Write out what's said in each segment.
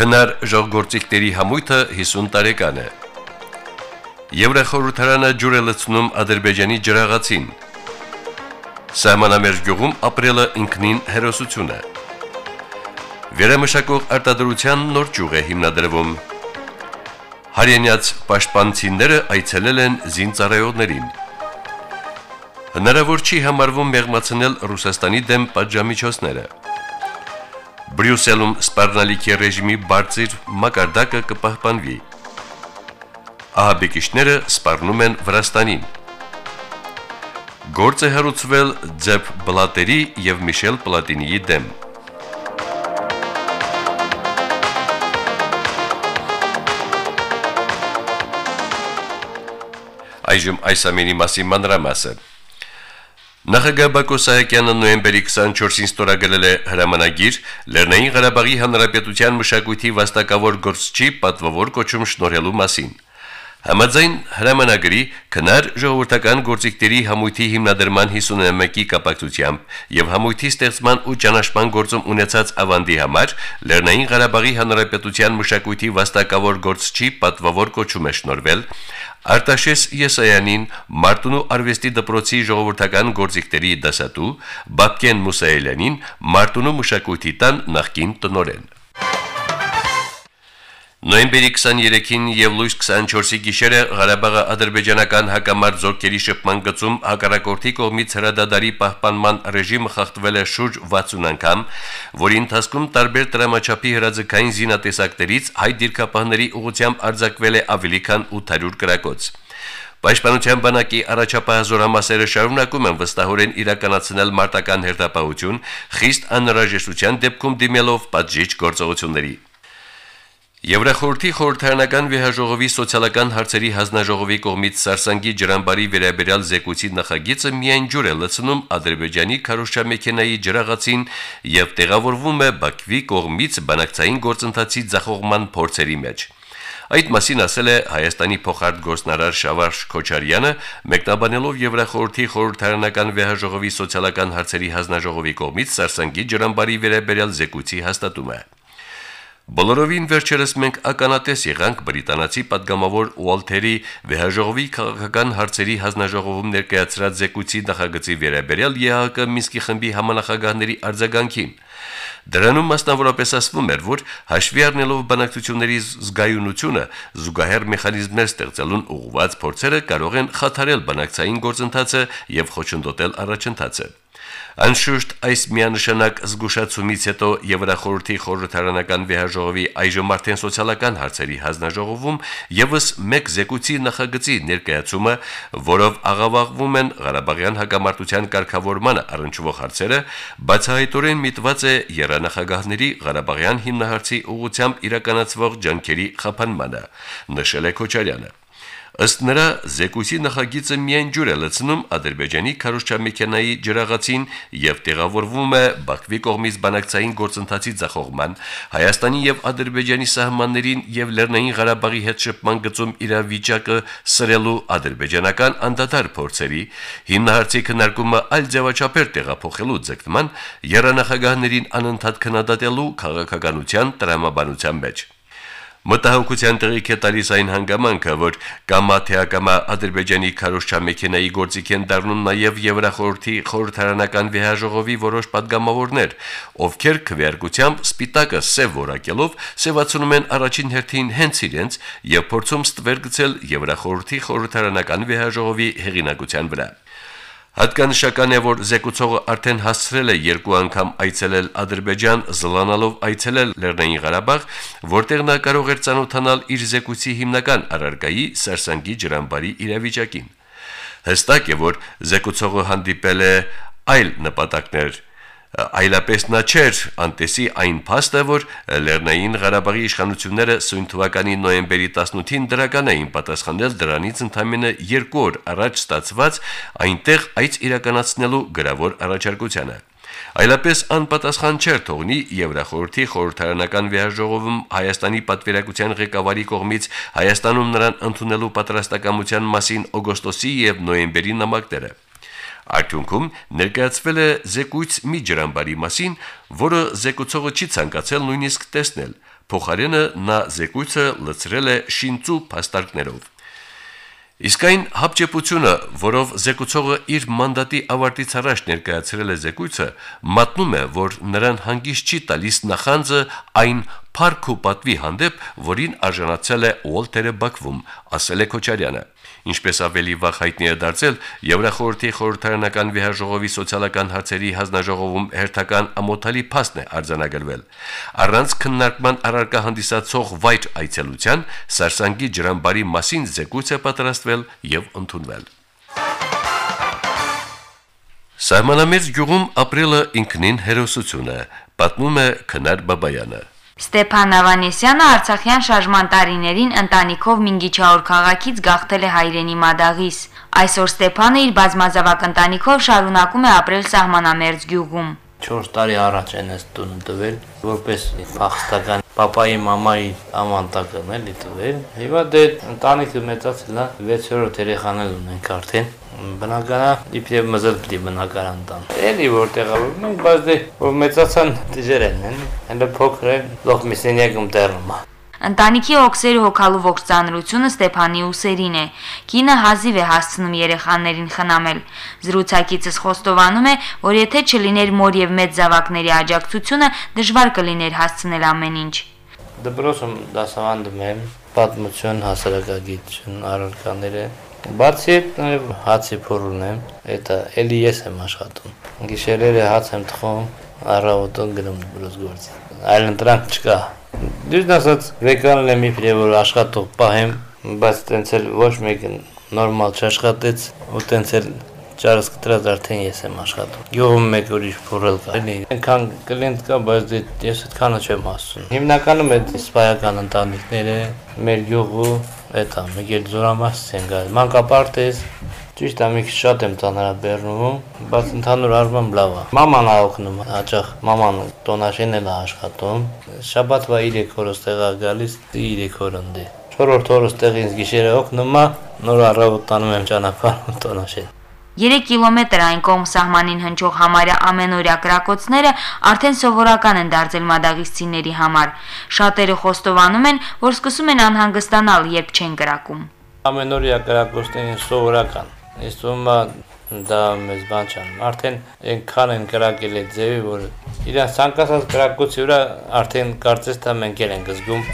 Քնար ժողգործիկների համույթը 50 տարեկան է։ Եվրախորհրդարանը ջուր է լցնում Ադրբեջանի ջրաղացին։ Սահմանամերձ գյուղում ապրելը ինքնին հերոսություն է։ Վերամշակող արտադրության նոր ջուղ է հիմնադրվում։ Հարենյաց պաշտպանցիները այցելել են զինծառայողներին։ Հնարավոր չի համարվում մեղմացնել Ռուսաստանի դեմ պատժամիջոցները։ Բրյուսելում սպառնալիքի ռեժիմի բարձր մակարդակը կպահպանվի։ Ահաբեկիչները սպառնում են Վրաստանին։ Գործ է հարուցվել Ձեփ Բլատերի եւ Միշել Պլատինիի դեմ։ Այժմ այս ամենի մասին մանրամասը։ Նախագահ Բակո Սահակյանը նոյեմբերի 24-ին ստորագրել է հրամանագիր. Լեռնային Ղարաբաղի Հանրապետության մշակույթի վաստակավոր գործչի պատվավոր կոչում շնորհելու մասին։ Համաձայն հրամանագրի քնար ժողովրդական գործիքների համույթի հիմնադրման 51-ի կապակցությամբ եւ համույթի ստեղծման ու ճանաչման գործում ունեցած ավանդի համար Լեռնային Ղարաբաղի Հանրապետության մշակույթի վաստակավոր գործչի պատվավոր կոչում է շնորվել Արտաշես Եսայանին Մարտունու արվեստի դպրոցի ժողովրդական գործիքների դասատու Բաբկեն Մուսայելյանին Մարտունու մշակույթի տան նախկին տնորեն Նոյեմբերի 23-ին եւ լույս 24-ի գիշերը Ղարաբաղի ադրբեջանական հակամարտ զորքերի շփման գծում հակառակորդի կողմից հրադադարի պահպանման ռեժիմը խախտվել է շուրջ 60 անգամ, որի ընթացքում տարբեր տրամաչափի հրաձգային զինատեսակներից հայ դիրքապահների ուղությամբ արձակվել է ավելի քան 800 գրակոց։ Պաշտպանության բանակի առաջապահ զորամասերը շարունակում են վստահորեն իրականացնել մարտական հերթապահություն, խիստ անհրաժեշտության դեպքում դիմելով պատժիչ գործողությունների։ Եվրախորհրդի խորհրդարանական վեհաժողովի սոցիալական հարցերի հանձնաժողովի կողմից Սարսանգի ջրամբարի վերաբերյալ զեկույցի նախագիծը միայն ջուր է լցնում Ադրբեջանի քարոշչամեքենայի ջրաղացին եւ տեղավորվում է Բաքվի կողմից բանակցային գործընթացի ձախողման փորձերի մեջ։ Այդ մասին ասել է Հայաստանի փոխարտգործնարար Շավարժ Քոչարյանը, մեկնաբանելով Եվրախորհրդի խորհրդարանական վեհաժողովի սոցիալական հարցերի հանձնաժողովի կողմից Սարսանգի ջրամբարի վերաբերյալ զեկույցի հաստատումը։ Բոլորովին վերջերս մենք ականատես եղանք բրիտանացի падգամավոր Ուալթերի վեհաժողովի քաղաքական հարցերի հանձնաժողովում ներկայացրած զեկույցի նախագծի վերաբերյալ ԵԱՀԿ Մինսկի խմբի համանախագահների արձագանքին։ Դրանում մասնավորապես ասվում էր, որ հաշվի առնելով բանակցությունների զգայունությունը, զուգահեռ մեխանիզմներ ստեղծելուն ուղղված փորձերը կարող են խաթարել բանակցային գործընթացը եւ խոչընդոտել առաջընթացը։ Անշուշտ այս միանշանակ զգուշացումից հետո Եվրախորհրդի խորհրդարանական վեհաժողովի այժմ արդեն սոցիալական հարցերի հանձնաժողովում եւս մեկ զեկույցի նախագծի ներկայացումը, որով աղավաղվում են Ղարաբաղյան հակամարտության կարգավորմանը առնչվող հարցերը, բացահայտորեն միտված է երանախագահների Ղարաբաղյան հիմնահարցի ուղղությամբ իրականացվող ջանքերի խափանմանը, նշել է Քոչարյանը։ Ըստ նրա զեկույցի նախագիծը միայն ջուր է լցնում Ադրբեջանի քարոշչամեքենայի ջրաղացին եւ տեղավորվում է Բաքվի կողմից բանակցային գործընթացի ձախողման, Հայաստանի եւ Ադրբեջանի սահմաններին եւ Լեռնային Ղարաբաղի հետ շփման գծում իրավիճակը սրելու ադրբեջանական անդադար փորձերի, հիմնահարցի քննարկումը այլ ձևաչափեր տեղափոխելու ձգտման, երանախագահներին անընդհատ քննադատելու քաղաքականության տրամաբանության մեջ։ Մտահոգության տեղիք է տալիս այն հանգամանքը, որ կամա թե ակամա Ադրբեջանի քարոշչա մեքենայի գործիք են դառնում նաև Եվրախորհրդի խորհրդարանական վեհաժողովի որոշ падգամավորներ, ովքեր քվեարկությամբ սպիտակը սև որակելով սևացնում են առաջին հերթին հենց իրենց եւ փորձում ստվեր գցել Եվրախորհրդի խորհրդարանական վեհաժողովի հեղինակության վրա։ Հատկանշական է, որ զեկուցողը արդեն հասցրել է երկու անգամ այցելել Ադրբեջան, զլանալով այցելել Լեռնային Ղարաբաղ, որտեղ նա կարող էր ցանոթանալ իր զեկույցի հիմնական առարկայի Սարսանգի ջրամբարի իրավիճակին։ Հստակ է, որ զեկուցողը հանդիպել է այլ նպատակներ Այլապես նա չէր անտեսի այն փաստը, որ Լեռնային Ղարաբաղի իշխանությունները սույն թվականի նոյեմբերի 18-ին դրական էին պատասխանել դրանից ընդամենը 2 օր առաջ ստացված այնտեղ այց իրականացնելու գրավոր առաջարկությանը։ Այլապես անպատասխան չէր թողնի Եվրախորհրդի խորհրդարանական վիայժողովում Հայաստանի պատվիրակության ղեկավարի կողմից Հայաստանում նրան ընդունելու պատրաստակամության մասին օգոստոսի եւ նոյեմբերի նամակները։ Արդյունքում ներկայացվել է զեկույց մի ջրամբարի մասին, որը զեկուցողը չի ցանկացել նույնիսկ տեսնել։ Փոխարենը նա զեկույցը լցրել է շինծու փաստարկներով։ Իսկ այն հապճեպությունը, որով զեկուցողը իր մանդատի ավարտից առաջ ներկայացրել է զեկույցը, մատնում է, որ նրան հանգիստ չի տալիս նախանձը այն փառք ու պատվի հանդեպ, որին արժանացել է Ուոլտերը Բաքվում, ասել է Քոչարյանը։ Ինչպես ավելի վաղ հայտնի է դարձել, Եվրախորհրդի խորհրդարանական վիայժողովի սոցիալական հարցերի հանձնաժողովում հերթական ամոթալի փաստ է արձանագրվել։ Առանց քննարկման առարկա հանդիսացող վայր այցելության Սարսանգի ջրամբարի մասին զեկույց է պատրաստվել եւ ընդունվել։ Սահմանամերձ գյուղում ապրելը ինքնին հերոսություն է, պատմում է Քնար Բաբայանը։ Ստեփան Ավանեսյանը Արցախյան շարժման տարիներին ընտանիքով Մինգիչաուր քաղաքից գաղթել է հայրենի մադաղից։ Այսօր Ստեփանը իր բազմազավակ ընտանիքով շարունակում է ապրել սահմանամերձ գյուղում։ 4 տարի առաջ են ես տուն տվել, որպես փախստական papayi մամայի ամանտակն էլի տվել։ Հիմա դե ընտանիքը մեծացել է, 6-րդ երեխանել ունենք արդեն բնակարա իբրև մզել պիտի բնակարան տան։ Էլի որտեղ մենք բայց դե որ մեծացան դիժեր են, հենց փոքր են, լող միսենյակում տեղում։ Ընտանիքի օքսերը հոգալու ողջ ծանրությունը Ստեփանի ուսերին է։ Կինը հազիվ է հասցնում երեխաներին խնամել։ Զրուցակիցս խոստովանում է, որ եթե չլիներ մոր եւ մեծ զավակների աջակցությունը, դժվար կլիներ հասցնել ամեն ինչ։ Դպրոցում դասավանդում եմ պատմություն, հասարակագիտություն, առարկաները Բացի այդ նաև հացի փոր ունեմ, դա էլի ես եմ աշխատում։ Գիշերերը հաց եմ թխում, առավոտոն գնում դրոց գործ։ Այլ ընտրանք չկա։ Դուրս ասած վեկանն եմ իբրե որ աշխատող պահեմ, բայց տենց էլ ոչ մեկը նորմալ չաշխատեց, ու տենց էլ ճարս կտրած արդեն ես եմ աշխատում։ Գյուղում մեկ ուրիշ փորել կա։ Էլի այնքան կլինտ կա, բայց դե ես այդքանը չեմ ասում։ Հիմնականում այդ սպայական ընտանիքները մեր գյուղու Էտա Միգել Զորամասց են գալ։ Մանկապարտեզ Ճիշտ է, մի քիչ շատ եմ ծանրաբեռնում, բայց ընդհանուր առմամբ լավ է։ Մաման աղոքնում, հաճախ մաման տոնաշեն էլ աշխատում։ Շաբաթվա 3 օրս տեղա գալիս, 3 օր ընդի։ 4-րդ օրս տեղ ինձ գիշերը օգնում է, նոր առավոտ տանում եմ ճանապարհ տոնաշեն։ 3 կիլոմետր այն կողմ սահմանին հնչող համարյա ամենօրյա կրակոցները արդեն սովորական են դարձել մադաղիստցիների համար։ Շատերը խոստովանում են, որ սկսում են անհանգստանալ, երբ չեն կրակում։ Ամենօրյա կրակոցներն սովորական։ Ես թվում դա մեզ բան չան։ Արդեն այնքան են կրակել այդ ձևի, որ իրան ցանկացած կրակոցի վրա արդեն կարծես թե մենք էլ ենք զգում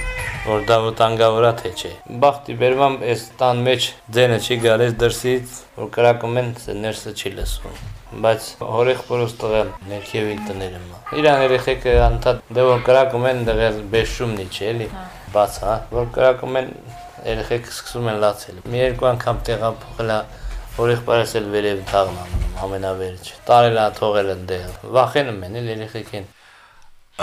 որ դա վտանգավոր է թե չէ։ Բախտի բերմամ այս տան մեջ ձենը չի գալիս դրսից, որ կրակում են, ներսը չի լսվում բայց հորեղբորոս տղան ներքևին տները մա։ Իրան երեխեքը անդադ դե որ կրակում են դեղել բեշումնի չէ էլի։ Բաց հա, որ կրակում են երեխեքը սկսում են լացել։ Մի երկու անգամ տեղափոխել է հորեղբարս էլ վերև թաղն անում ամենավերջը։ Տարել է թողել են դեղ։ Վախենում են էլ երեխեքին։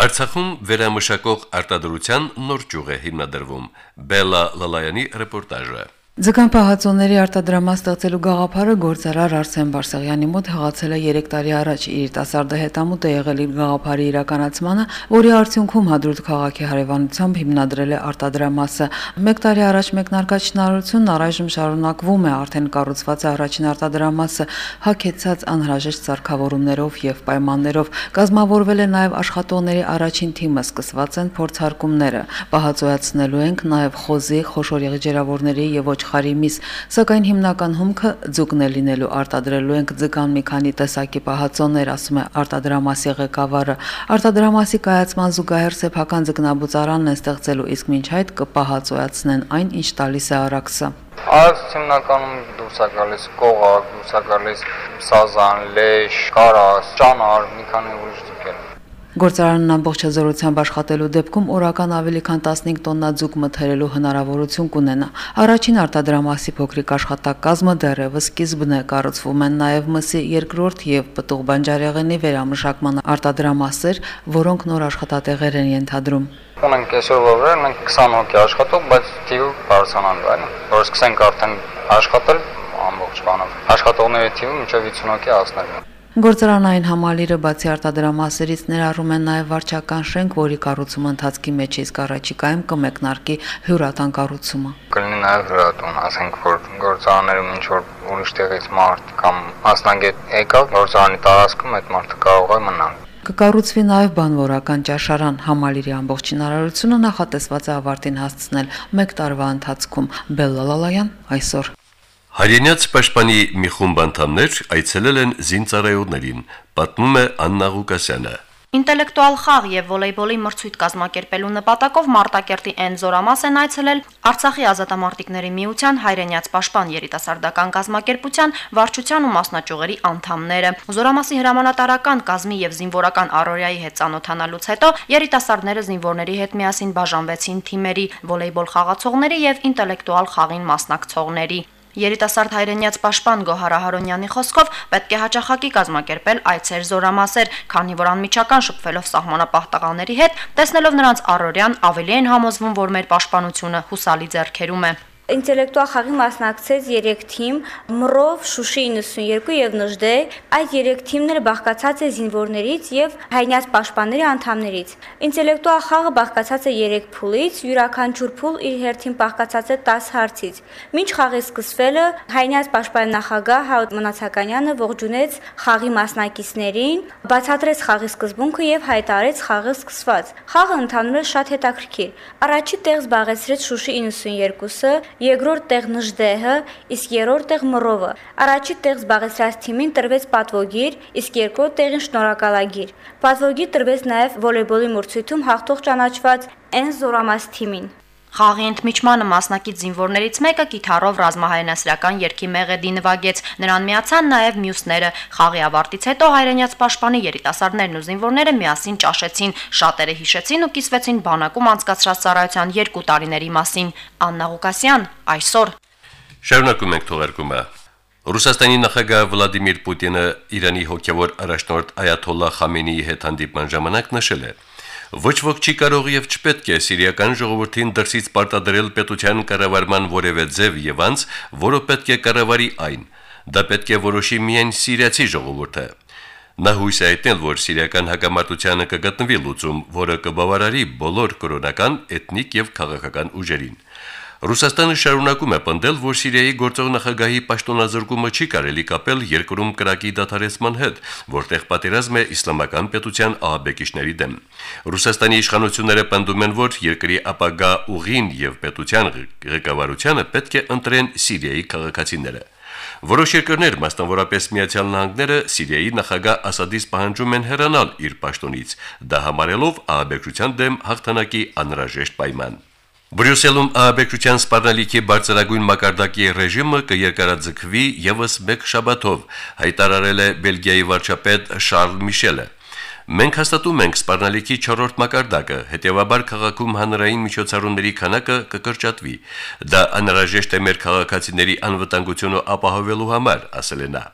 Արցախում վերամշակող արտադրության նոր ճյուղ է հիմնադրվում։ Բելա Լալայանի ռեպորտաժը։ Ձգան պահածոների արտադրամաս ստեղծելու գաղափարը գործարար Արսեն Բարսեղյանի մոտ հղացել է 3 տարի առաջ իր տասարդը հետամուտ է եղել իր գաղափարի իրականացմանը, որի արդյունքում Հադրութ քաղաքի հարևանությամբ հիմնադրել է արտադրամասը։ 1 տարի առաջ մեկնարկած շնարհությունն առայժմ շարունակվում է, արդեն կառուցված է առաջին արտադրամասը, հակեցած անհրաժեշտ սարքավորումներով եւ պայմաններով։ Կազմավորվել է նաեւ աշխատողների առաջին թիմը, սկսված են փորձարկումները։ Պահածոյացնելու ենք նաեւ խոզի, խոշոր եղջերավորների եւ ոչ ոչխարի միս, սակայն հիմնական հումքը ձուկն է լինելու արտադրելու ենք ձգան մի քանի տեսակի պահածոներ, ասում է արտադրամասի ղեկավարը։ Արտադրամասի կայացման զուգահեռ սեփական ձգնաբուծարանն է ստեղծելու, իսկ մինչ այդ կպահածոյացնեն այն, ինչ տալիս է արաքսը։ Այս հիմնականում դուրս է գալիս կողակ, դուրս է գալիս սազան, լեշ, կարաս, ճանար, մի քանի ուրիշ ձուկեր։ Գործարանն ամբողջ հզորությամբ աշխատելու դեպքում օրական ավելի քան 15 տոննա ձուկ մթերելու հնարավորություն կունենա։ Առաջին արտադրամասի փոքրիկ աշխատակազմը դեռևս սկիզբն է կառուցվում են նաև մսի երկրորդ եւ պտուղ բանջարեղենի վերամշակման արտադրամասեր, որոնք նոր աշխատատեղեր են ենթադրում։ Ունենք այսօրվա վրա մենք 20 հոգի աշխատող, բայց թիվը բարձրանալու է, որ սկսենք արդեն աշխատել ամբողջ բանով։ Աշխատողների թիվը մինչև 50 հոգի հասնել։ Գործարանային համալիրը բացի արտադրամասերից ներառում են նաև վարչական շենք, որի կառուցումը ընթացքի մեջ է, իսկ առաջիկայում կմեկնարկի հյուրատան կառուցումը։ Կլինի նաև հրատուն, ասենք որ գործարաններում ինչ որ ուրիշ տեղից մարդ կամ մասնագետ եկավ, գործարանի տարածքում այդ մարդը կարող է մնալ։ Կկառուցվի նաև բանվորական ճաշարան։ Համալիրի ամբողջ հնարավորությունը նախատեսված է ավարտին հասցնել 1 տարվա ընթացքում։ Բելլալալայան այսօր Հայրենյաց պաշտպանի մի խումբ անդամներ այցելել են զինծառայողներին, պատմում է Աննա Ղուկասյանը։ Ինտելեկտուալ խաղ եւ վոլեյբոլի մրցույթ կազմակերպելու նպատակով Մարտակերտի N զորամաս են այցելել Արցախի ազատամարտիկների միության հայրենյաց պաշտպան երիտասարդական կազմակերպության վարչության ու մասնաճյուղերի անդամները։ Զորամասի հրամանատարական կազմի եւ զինվորական առօրյայի հետ ծանոթանալուց հետո երիտասարդները զինվորների հետ միասին բաժանվեցին թիմերի՝ վոլեյբոլ խաղացողների եւ ինտելեկտուալ խաղին մասնակցողների։ Երիտասարդ հայրենյաց պաշտպան Գոհար Հարոնյանի խոսքով պետք է հաճախակի կազմակերպել այցեր զորամասեր, քանի որ անմիջական շփվելով սահմանապահ տղաների հետ, տեսնելով նրանց առօրյան, ավելի են համոզվում, որ մեր պաշտպանությունը հուսալի ձեռքերում է ինտելեկտուալ խաղի մասնակցեց 3 թիմ՝ Մռով, Շուշի 92 եւ Նժդե։ Այդ 3 թիմները բաղկացած է զինվորներից եւ հայնյաց պաշտպանների անդամներից։ Ինտելեկտուալ խաղը բաղկացած է 3 փուլից, յուրաքանչյուր փուլ իր հերթին բաղկացած է 10 հարցից։ Մինչ խաղի սկսվելը հայնյաց պաշտպանի նախագահ Հաուտ Մնացականյանը ողջունեց խաղի մասնակիցներին, բացատրեց խաղի սկզբունքը եւ հայտարարեց խաղը սկսված։ Խաղը է շատ հետաքրքիր։ Առաջի տեղ զբաղեցրեց Շուշի 92-ը, երկրորդ տեղ Նժդեհը, իսկ երրորդ տեղ Մռովը։ Առաջի տեղ զբաղեցրած թիմին տրվեց պատվոգիր, իսկ երկրորդ տեղին շնորհակալագիր։ Պատվոգիր տրվեց նաև վոլեյբոլի մրցույթում հաղթող ճանաչված N Զորամաս թիմին։ Խաղի ընդմիջմանը մասնակից զինվորներից մեկը կիթառով ռազմահայնասրական երգի մեղեդի նվագեց։ Նրան միացան նաև մյուսները։ Խաղի ավարտից հետո հայրենյաց պաշտպանի երիտասարդներն ու զինվորները միասին ճաշեցին, շատերը հիշեցին ու կիսվեցին բանակում անցկացրած ծառայության երկու տարիների մասին։ Աննա Ղուկասյան այսօր Շարունակում ենք թողարկումը։ Ռուսաստանի նախագահ Վլադիմիր Պուտինը Իրանի հոգևոր առաջնորդ Այաթոլլա Խամենեի հետ հանդիպման ժամանակ նշել է. Ոչ ոք չի կարող եւ չպետք է սիրիական ժողովրդին դրսից պարտադրել պետության կառավարման որևէ ձև եւ անց, որը պետք է կառավարի այն։ Դա պետք է որոշի միայն սիրիացի ժողովուրդը։ Նա հույս է այտնել, որ սիրիական հակամարտությանը կգտնվի լուծում, որը կբավարարի բոլոր կրոնական, էթնիկ եւ քաղաքական ուժերին։ Ռուսաստանը շարունակում է պնդել, որ Սիրիայի գործող նախագահի պաշտոնազրկումը չի կարելի կապել երկրում կրակի դադարեցման հետ, որտեղ պատերազմ է իսլամական պետության ահաբեկիչների դեմ։ Ռուսաստանի իշխանությունները պնդում են, որ երկրի ապագա ուղին եւ պետության ղեկավարությունը պետք է ընտրեն Սիրիայի քաղաքացիները։ Որոշ երկրներ, մասնավորապես Միացյալ Նահանգները, Սիրիայի նախագահ Ասադից պահանջում են հեռանալ իր պաշտոնից, դա համարելով ահաբեկչության դեմ հաղթանակի անհրաժեշտ պայման։ Բրյուսելում ահաբեկչության սպառնալիքի բարձրագույն մակարդակի ռեժիմը կերկարաձգվի եւս մեկ շաբաթով, հայտարարել է Բելգիայի վարչապետ Շարլ Միշելը։ Մենք հաստատում ենք սպառնալիքի 4-րդ մակարդակը, հետևաբար քաղաքում հանրային միջոցառումների քանակը կկրճատվի։ Դա անհրաժեշտ է մեր քաղաքացիների անվտանգությունը ապահովելու համար, ասել է նա։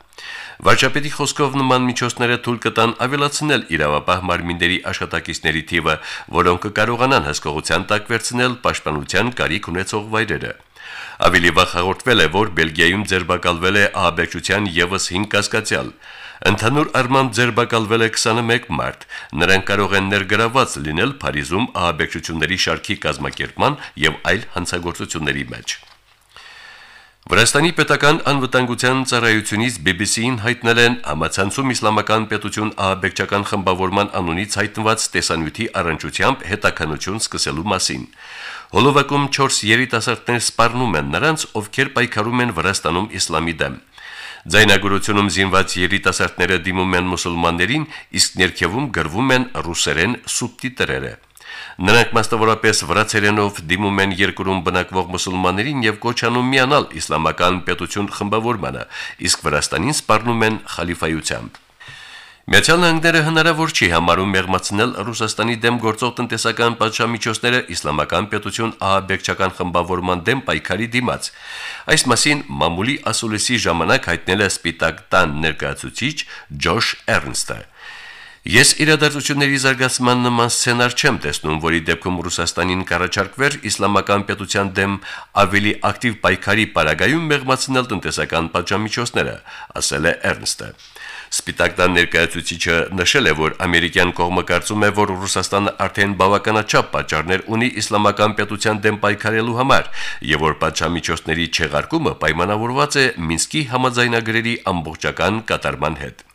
Վարչապետի խոսքով նման միջոցները թույլ կտան ավելացնել իրավապահ մարմինների աշխատակիցների թիվը, որոնք կկարողանան հսկողության տակ վերցնել պաշտպանության կարիք ունեցող վայրերը։ Ավելի վաղ հաղորդվել է, որ Բելգիայում ձերբակալվել է ահաբեկչության եւս 5 կասկածյալ։ Ընդհանուր առմամբ ձերբակալվել է 21 մարդ։ Նրանք կարող են ներգրաված լինել Փարիզում ահաբեկչությունների շարքի կազմակերպման եւ այլ հանցագործությունների մեջ։ Վրաստանի պետական անվտանգության ծառայությունից BBC-ին հայտնել են համացանցում իսլամական պետություն ահաբեկչական խմբավորման անունից հայտնված տեսանյութի առընչությամբ հետաքնություն սկսելու մասին։ Հոլովակում 4 երիտասարդներ սպառնում են նրանց, ովքեր պայքարում են Վրաստանում իսլամի դեմ։ Ձայնագրությունում զինված երիտասարդները դիմում են մուսուլմաններին, իսկ ներքևում գրվում են ռուսերեն սուբտիտրերը։ Նրանք մասնավորապես վրացերենով դիմում են երկրում բնակվող մուսուլմաններին եւ կոչանում միանալ իսլամական պետություն խմբավորմանը, իսկ Վրաստանին սպառնում են խալիֆայությամբ։ Միացյալ Նահանգները հնարավոր չի համարում մեղմացնել Ռուսաստանի դեմ գործող տնտեսական պատժամիջոցները իսլամական պետություն ահաբեկչական խմբավորման դեմ պայքարի դիմաց։ Այս մասին մամուլի ասուլիսի ժամանակ հայտնել է Սպիտակ տան ներկայացուցիչ Ջոշ Էրնստը։ Ես իրադարձությունների զարգացման նման սցենար չեմ տեսնում, որի դեպքում Ռուսաստանին կառաջարկվեր իսլամական պետության դեմ ավելի ակտիվ պայքարի պարագայում մեղմացնել տնտեսական պատժամիջոցները, ասել է Էրնստը։ Սպիտակդան ներկայացուցիչը նշել է, որ ամերիկյան կողմը կարծում է, որ Ռուսաստանը արդեն բավականաչափ պատճառներ ունի իսլամական պետության դեմ պայքարելու համար, եւ որ պատժամիջոցների չեղարկումը պայմանավորված է Մինսկի համաձայնագրերի ամբողջական կատարման հետ։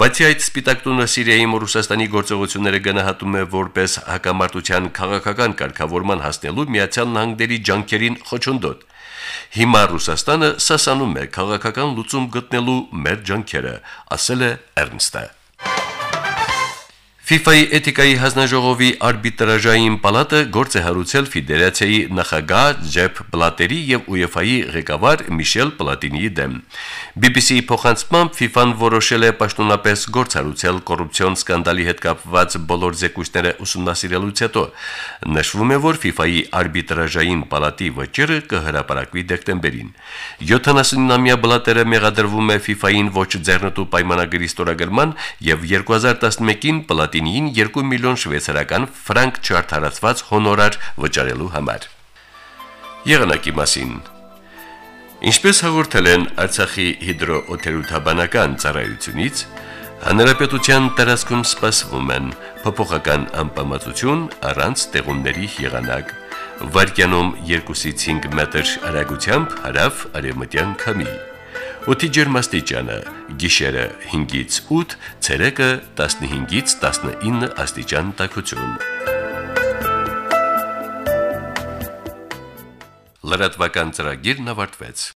Բացի այդ Սպիտակտունը Սիրիայում Ռուսաստանի գործողությունները գնահատում է որպես հակամարտության քաղաքական կարգավորման հասնելու Միացյալ Նահանգների ջանքերին խոչընդոտ։ Հիմա Ռուսաստանը սասանում է քաղաքական լուծում գտնելու մեր ջանքերը, ասել է Էրնստը։ FIFA-ի էթիկայի հանձնաժողովի արբիտրաժային պալատը գործ է հարուցել ֆեդերացիայի նախագահ Ջեփ Բլատերի եւ UEFA-ի ղեկավար Միշել Պլատինիի դեմ։ BBC-ի փոխանցմամբ FIFA-ն որոշել է պաշտոնապես գործ հարուցել կոռուպցիոն սկանդալի հետ կապված բոլոր զեկույցները ուսումնասիրելուց հետո։ Նշվում է, որ FIFA-ի արբիտրաժային պալատի վճիռը կհրապարակվի դեկտեմբերին։ 79-ամյա Բլատերը մեղադրվում է FIFA-ին ոչ ձեռնտու պայմանագրի ստորագրման եւ 2011-ին պլատ Պլատինիին 2 միլիոն շվեյցարական ֆրանկ չարթարացված հոնորար վճարելու համար։ Եղանակի մասին Ինչպես հաղորդել են Արցախի հիդրոօթերոթաբանական ծառայությունից, հանրապետության տարածքում սպասվում են փոփոխական անպամատություն առանց տեղումների եղանակ, վարկյանում 2-ից 5 մետր արագությամբ հարավ արևմտյան քամի։ Օդի ջերմաստիճանը՝ գիշերը 5-ից 8, ցերեկը 15-ից 19 աստիճան տաքություն։ Լրատվական ծրագիրն ավարտվեց։